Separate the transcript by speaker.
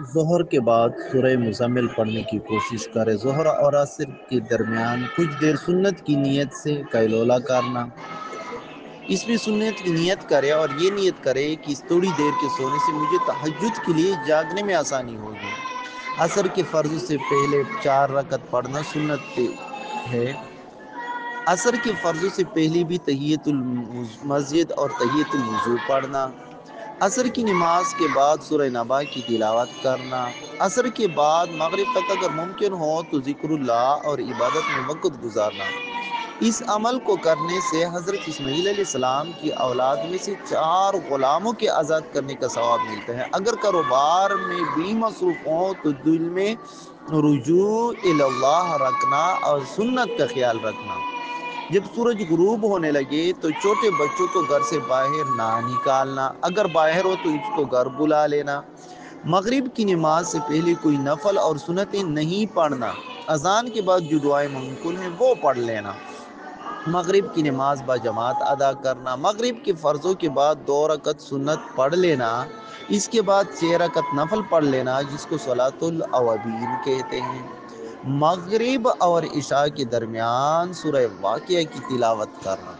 Speaker 1: ظہر کے بعد سورہ مزمل پڑھنے کی کوشش کرے ظہر اور عصر کے درمیان کچھ دیر سنت کی نیت سے کیلولا کرنا۔ اس میں سنت کی نیت کرے اور یہ نیت کرے کہ اس تھوڑی دیر کے سونے سے مجھے تحجد کے لیے جاگنے میں آسانی ہوگی۔ عصر کے فرض سے پہلے چار رکعت پڑھنا سنت ہے۔ عصر کے فرضوں سے پہلے بھی تحیت المسجد اور تحیت الوضو پڑھنا۔ عصر کی نماز کے بعد سورہ نبا کی تلاوت کرنا، عصر کے بعد مغرب تک اگر ممکن ہو تو ذکر اللہ اور عبادت میں وقت گزارنا۔ اس عمل کو کرنے سے حضرت اسماعیل علیہ السلام کی اولاد میں سے چار غلاموں کے آزاد کرنے کا ثواب ملتا ہے۔ اگر کاروبار میں بھی مصروف ہوں تو دل میں رجوع اللہ رکھنا اور سنت کا خیال رکھنا۔ جب سورج غروب ہونے لگے تو چھوٹے بچوں کو گھر سے باہر نہ نکالنا۔ اگر باہر ہو تو اس کو گھر بلا لینا۔ مغرب کی نماز سے پہلے کوئی نفل اور سنتیں نہیں پڑھنا۔ اذان کے بعد جو دعائیں منقول ہیں وہ پڑھ لینا۔ مغرب کی نماز با جماعت ادا کرنا۔ مغرب کے فرضوں کے بعد دو رکعت سنت پڑھ لینا۔ اس کے بعد چھ رکعت نفل پڑھ لینا، جس کو صلاۃ الاوابین کہتے ہیں۔ مغرب اور عشاء کے درمیان سورہ واقعہ کی تلاوت کرنا